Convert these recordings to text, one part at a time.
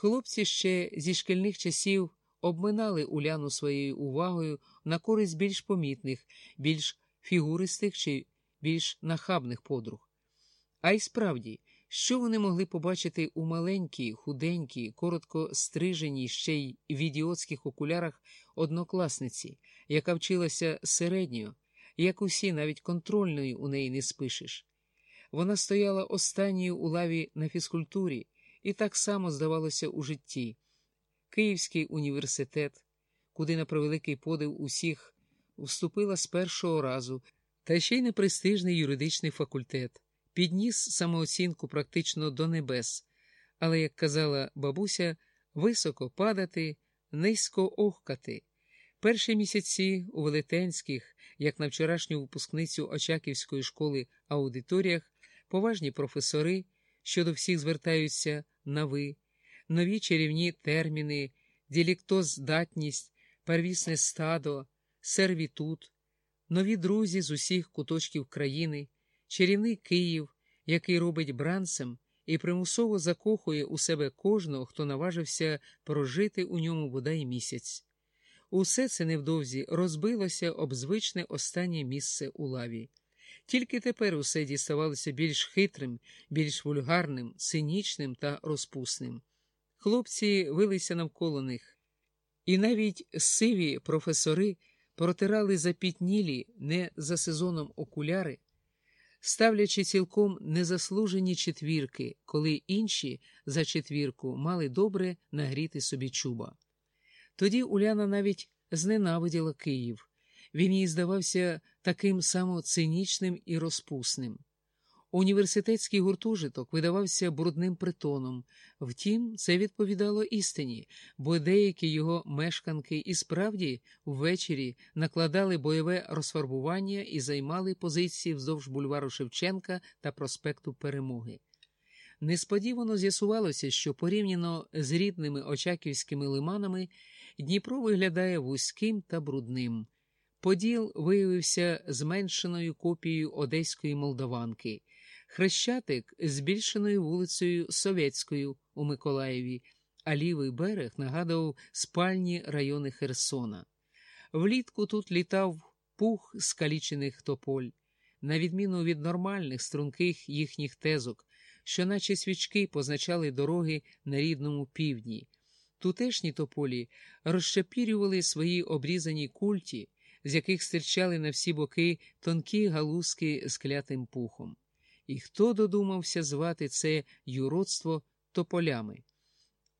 Хлопці ще зі шкільних часів обминали Уляну своєю увагою на користь більш помітних, більш фігуристих чи більш нахабних подруг. А й справді, що вони могли побачити у маленькій, худенькій, коротко стриженій ще й в ідіотських окулярах однокласниці, яка вчилася середньо, як усі, навіть контрольної у неї не спишеш. Вона стояла останньою у лаві на фізкультурі, і так само здавалося у житті. Київський університет, куди на превеликий подив усіх вступила з першого разу, та ще й непрестижний юридичний факультет, підніс самооцінку практично до небес, але, як казала бабуся, високо падати, низько охкати. Перші місяці у велетенських, як на вчорашню випускницю Очаківської школи аудиторіях, поважні професори, що до всіх звертаються на ви, нові чарівні терміни, діліктоздатність, первісне стадо, сервітут, нові друзі з усіх куточків країни, чарівний Київ, який робить бранцем і примусово закохує у себе кожного, хто наважився прожити у ньому бодай місяць. Усе це невдовзі розбилося об звичне останнє місце у лаві. Тільки тепер усе діставалося більш хитрим, більш вульгарним, цинічним та розпусним. Хлопці вилися навколо них, і навіть сиві професори протирали запітнілі не за сезоном окуляри, ставлячи цілком незаслужені четвірки, коли інші за четвірку мали добре нагріти собі чуба. Тоді Уляна навіть зненавиділа Київ. Він їй здавався таким само цинічним і розпусним. Університетський гуртожиток видавався брудним притоном, втім, це відповідало істині, бо деякі його мешканки і справді ввечері накладали бойове розфарбування і займали позиції вздовж бульвару Шевченка та проспекту Перемоги. Несподівано з'ясувалося, що порівняно з рідними очаківськими лиманами Дніпро виглядає вузьким та брудним. Поділ виявився зменшеною копією одеської молдаванки, хрещатик збільшеною вулицею Совєтською у Миколаєві, а лівий берег нагадував спальні райони Херсона. Влітку тут літав пух скалічених тополь, на відміну від нормальних струнких їхніх тезок, що, наче свічки, позначали дороги на рідному півдні. Тутешні тополі розчапірювали свої обрізані культі, з яких стирчали на всі боки тонкі галузки з клятим пухом. І хто додумався звати це юродство тополями?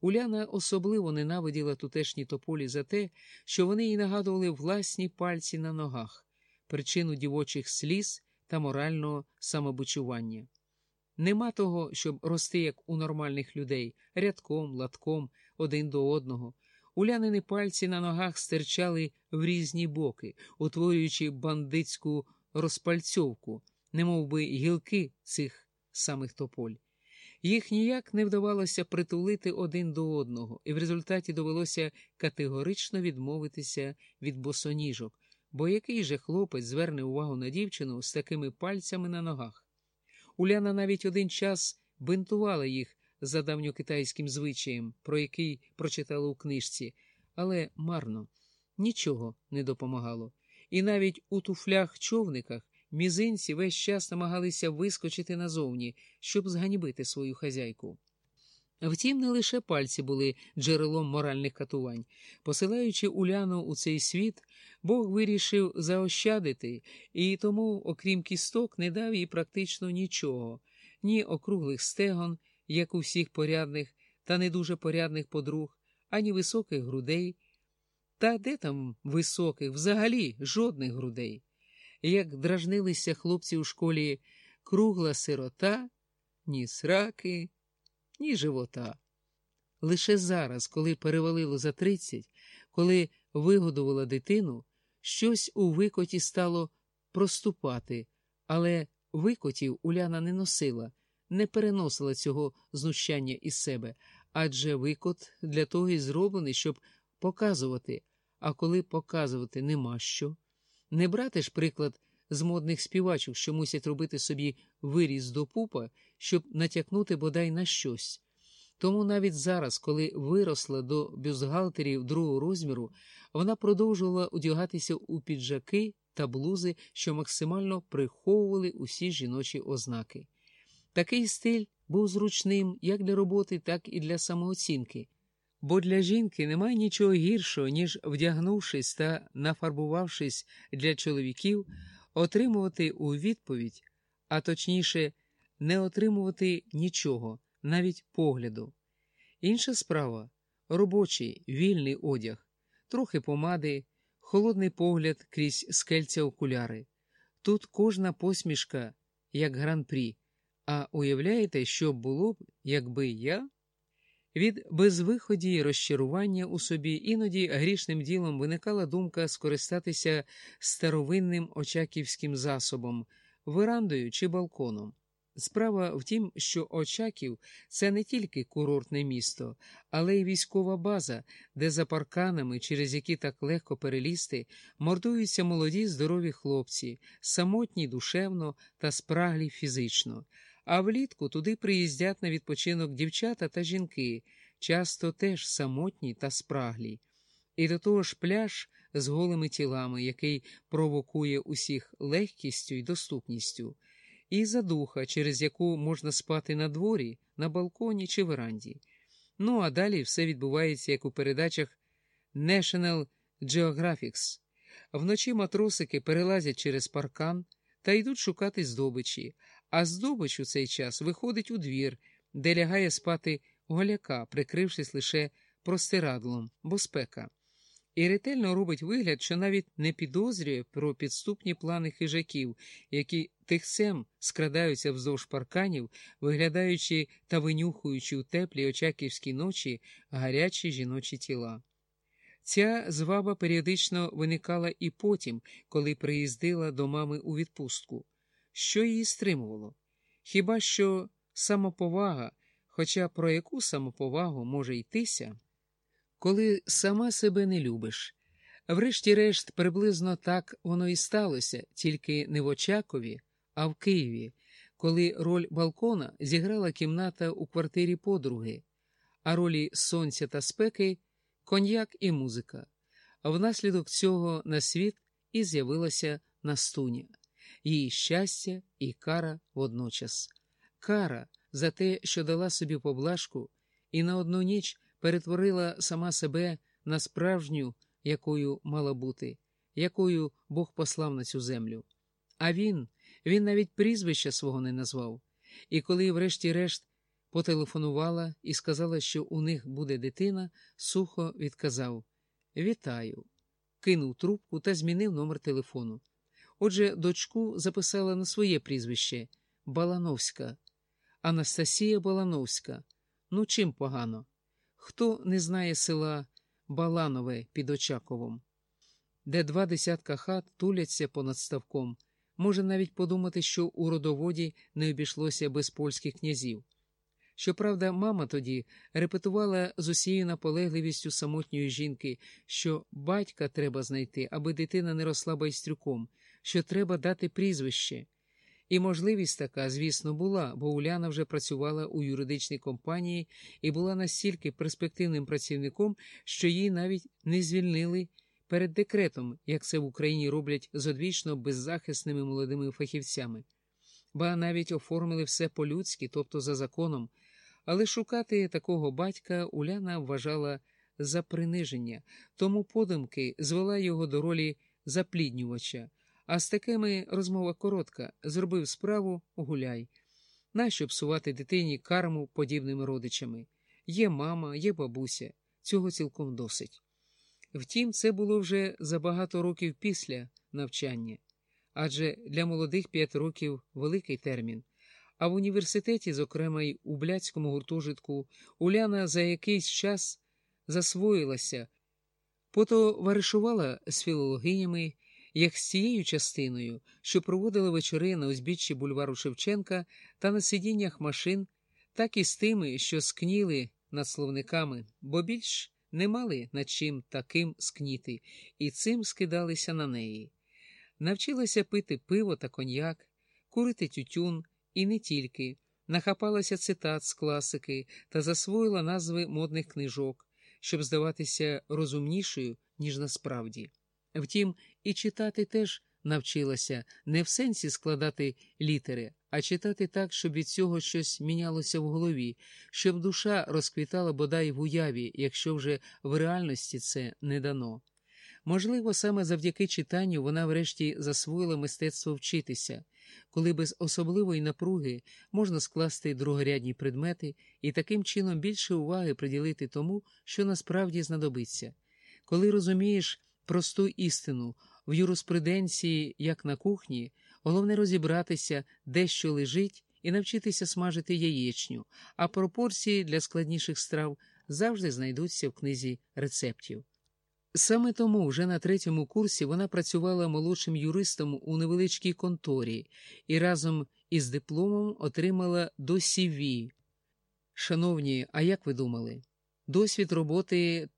Уляна особливо ненавиділа тутешні тополі за те, що вони їй нагадували власні пальці на ногах, причину дівочих сліз та морального самобучування. Нема того, щоб рости, як у нормальних людей, рядком, латком, один до одного. Улянини пальці на ногах стирчали в різні боки, утворюючи бандитську розпальцьовку, немов би гілки цих самих тополь. Їх ніяк не вдавалося притулити один до одного, і в результаті довелося категорично відмовитися від босоніжок, бо який же хлопець зверне увагу на дівчину з такими пальцями на ногах? Уляна навіть один час бинтувала їх за давньокитайським звичаєм, про який прочитала у книжці, але марно нічого не допомагало. І навіть у туфлях човниках мізинці весь час намагалися вискочити назовні, щоб зганьбити свою хазяйку. Втім, не лише пальці були джерелом моральних катувань. Посилаючи Уляну у цей світ, Бог вирішив заощадити, і тому, окрім кісток, не дав їй практично нічого, ні округлих стегон, як у всіх порядних та не дуже порядних подруг, ані високих грудей. Та де там високих, взагалі жодних грудей. Як дражнилися хлопці у школі кругла сирота, ні сраки ні живота. Лише зараз, коли перевалило за тридцять, коли вигодувала дитину, щось у викоті стало проступати, але викотів Уляна не носила, не переносила цього знущання із себе, адже викот для того і зроблений, щоб показувати, а коли показувати нема що. Не брати ж приклад з модних співачок, що мусять робити собі виріз до пупа, щоб натякнути бодай на щось. Тому навіть зараз, коли виросла до бюстгальтерів другого розміру, вона продовжувала одягатися у піджаки та блузи, що максимально приховували усі жіночі ознаки. Такий стиль був зручним як для роботи, так і для самооцінки, бо для жінки немає нічого гіршого, ніж вдягнувшись та нафарбувавшись для чоловіків, отримувати у відповідь, а точніше, не отримувати нічого, навіть погляду. Інша справа робочий, вільний одяг, трохи помади, холодний погляд крізь скельця окуляри. Тут кожна посмішка, як гран-прі. А уявляєте, що було б, якби я? Від безвиході й розчарування у собі іноді грішним ділом виникала думка скористатися старовинним очаківським засобом, верандою чи балконом. Справа в тім, що Очаків це не тільки курортне місто, але й військова база, де за парканами, через які так легко перелізти, мордуються молоді здорові хлопці, самотні душевно та спраглі фізично. А влітку туди приїздять на відпочинок дівчата та жінки, часто теж самотні та спраглі. І до того ж пляж з голими тілами, який провокує усіх легкістю і доступністю, і задуха, через яку можна спати на дворі, на балконі чи веранді. Ну а далі все відбувається, як у передачах National Geographic. Вночі матросики перелазять через паркан та йдуть шукати здобичі а здобич у цей час виходить у двір, де лягає спати голяка, прикрившись лише простирадлом, бо спека, і ретельно робить вигляд, що навіть не підозрює про підступні плани хижаків, які тихцем скрадаються вздовж парканів, виглядаючи та винюхуючи у теплі очаківській ночі гарячі жіночі тіла. Ця зваба періодично виникала і потім, коли приїздила до мами у відпустку. Що її стримувало? Хіба що самоповага, хоча про яку самоповагу може йтися, коли сама себе не любиш? Врешті-решт, приблизно так воно і сталося, тільки не в Очакові, а в Києві, коли роль балкона зіграла кімната у квартирі подруги, а ролі сонця та спеки коньяк і музика. Внаслідок цього на світ і з'явилася Настуня її щастя і кара водночас. Кара за те, що дала собі поблажку, і на одну ніч перетворила сама себе на справжню, якою мала бути, якою Бог послав на цю землю. А він, він навіть прізвища свого не назвав. І коли, врешті-решт, потелефонувала і сказала, що у них буде дитина, сухо відказав Вітаю. Кинув трубку та змінив номер телефону. Отже, дочку записала на своє прізвище Балановська, Анастасія Балановська. Ну, чим погано? Хто не знає села Баланове під Очаковом, де два десятка хат туляться понад ставком, може навіть подумати, що у родоводі не обійшлося без польських князів. Щоправда, мама тоді репетувала з усією наполегливістю самотньої жінки, що батька треба знайти, аби дитина не росла байстрюком що треба дати прізвище. І можливість така, звісно, була, бо Уляна вже працювала у юридичній компанії і була настільки перспективним працівником, що її навіть не звільнили перед декретом, як це в Україні роблять з одвічно беззахисними молодими фахівцями, ба навіть оформили все по-людськи, тобто за законом. Але шукати такого батька Уляна вважала за приниження, тому подумки звела його до ролі запліднювача. А з такими розмова коротка зробив справу гуляй. Нащо псувати дитині карму подібними родичами? Є мама, є бабуся, цього цілком досить. Втім, це було вже за багато років після навчання, адже для молодих п'ять років великий термін. А в університеті, зокрема й у блядському гуртожитку, Уляна за якийсь час засвоїлася, потоваришувала з філологинями як з цією частиною, що проводили вечори на узбіччі бульвару Шевченка та на сидіннях машин, так і з тими, що скніли над словниками, бо більш не мали над чим таким скніти, і цим скидалися на неї. Навчилася пити пиво та коньяк, курити тютюн і не тільки, нахапалася цитат з класики та засвоїла назви модних книжок, щоб здаватися розумнішою, ніж насправді. Втім, і читати теж навчилася не в сенсі складати літери, а читати так, щоб від цього щось мінялося в голові, щоб душа розквітала бодай в уяві, якщо вже в реальності це не дано. Можливо, саме завдяки читанню вона врешті засвоїла мистецтво вчитися, коли без особливої напруги можна скласти другорядні предмети і таким чином більше уваги приділити тому, що насправді знадобиться. Коли розумієш просту істину в юриспруденції, як на кухні, головне розібратися, де що лежить, і навчитися смажити яєчню, а пропорції для складніших страв завжди знайдуться в книзі рецептів. Саме тому вже на третьому курсі вона працювала молодшим юристом у невеличкій конторі і разом із дипломом отримала до CV. Шановні, а як ви думали? Досвід роботи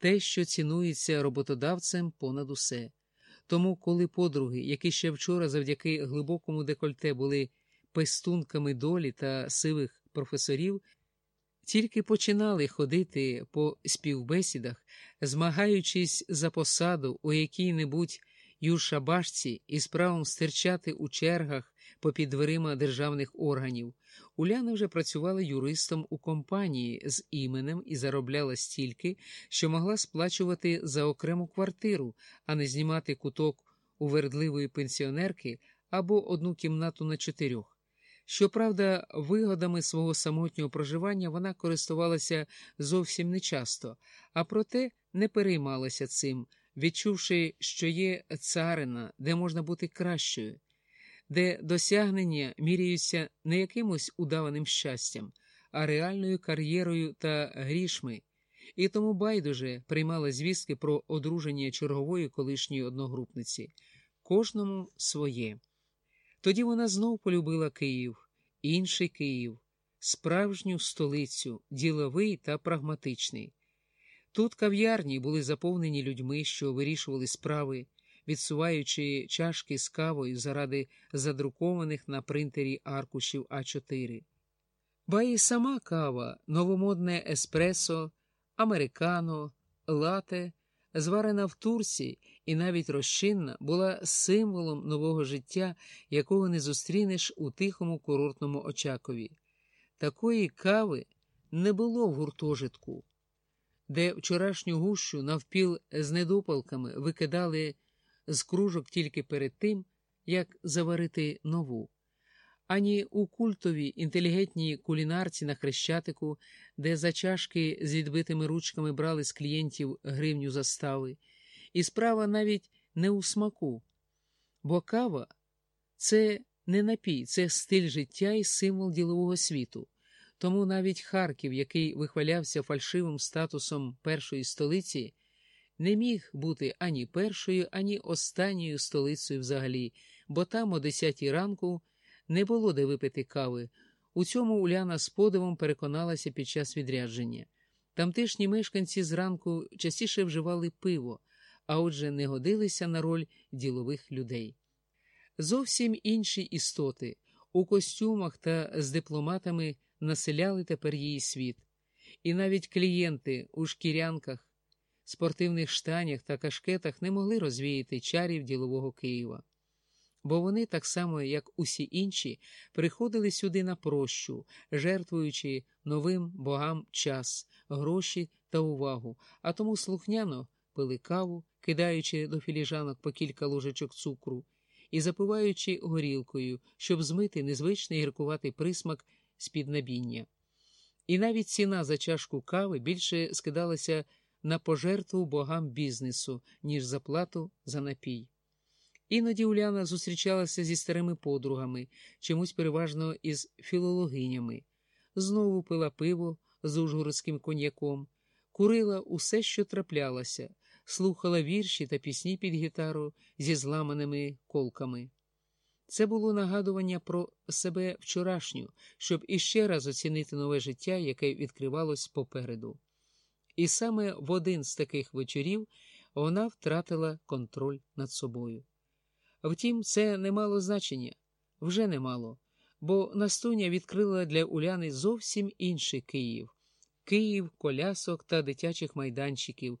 те, що цінується роботодавцем понад усе. Тому, коли подруги, які ще вчора завдяки глибокому декольте були пестунками долі та сивих професорів, тільки починали ходити по співбесідах, змагаючись за посаду у якій-небудь юршабашці і правом стирчати у чергах попід дверима державних органів, Уляна вже працювала юристом у компанії з іменем і заробляла стільки, що могла сплачувати за окрему квартиру, а не знімати куток у вердливої пенсіонерки або одну кімнату на чотирьох. Щоправда, вигодами свого самотнього проживання вона користувалася зовсім нечасто, а проте не переймалася цим, відчувши, що є царина, де можна бути кращою, де досягнення міряються не якимось удаваним щастям, а реальною кар'єрою та грішми, і тому байдуже приймала звістки про одруження чергової колишньої одногрупниці, кожному своє. Тоді вона знов полюбила Київ, інший Київ, справжню столицю, діловий та прагматичний. Тут кав'ярні були заповнені людьми, що вирішували справи, відсуваючи чашки з кавою заради задрукованих на принтері аркушів А4. Ба і сама кава, новомодне еспресо, американо, лате, зварена в Турці і навіть розчинна, була символом нового життя, якого не зустрінеш у тихому курортному очакові. Такої кави не було в гуртожитку, де вчорашню гущу навпіл з недопалками викидали з кружок тільки перед тим, як заварити нову. Ані у культовій інтелігентній кулінарці на хрещатику, де за чашки з відбитими ручками брали з клієнтів гривню застави, і справа навіть не у смаку, бо кава це не напій, це стиль життя і символ ділового світу. Тому навіть Харків, який вихвалявся фальшивим статусом першої столиці, не міг бути ані першою, ані останньою столицею взагалі, бо там о 10 ранку не було де випити кави. У цьому Уляна з подивом переконалася під час відрядження. Тамтешні мешканці зранку частіше вживали пиво, а отже, не годилися на роль ділових людей. Зовсім інші істоти у костюмах та з дипломатами населяли тепер її світ, і навіть клієнти у шкірянках, спортивних штанях та кашкетах не могли розвіяти чарів ділового Києва. Бо вони, так само, як усі інші, приходили сюди на прощу, жертвуючи новим богам час, гроші та увагу, а тому слухняно пили каву, кидаючи до філіжанок по кілька ложечок цукру і запиваючи горілкою, щоб змити незвичний гіркуватий присмак з під набіння. І навіть ціна за чашку кави більше скидалася на пожертву богам бізнесу, ніж за плату за напій. Іноді Уляна зустрічалася зі старими подругами, чомусь переважно із філологинями, знову пила пиво з ужгородським коньяком, курила усе, що траплялося, слухала вірші та пісні під гітару зі зламаними колками. Це було нагадування про себе вчорашню, щоб іще раз оцінити нове життя, яке відкривалось попереду. І саме в один з таких вечорів вона втратила контроль над собою. Втім, це не мало значення, вже не мало, бо Настуня відкрила для Уляни зовсім інший Київ. Київ, колясок та дитячих майданчиків,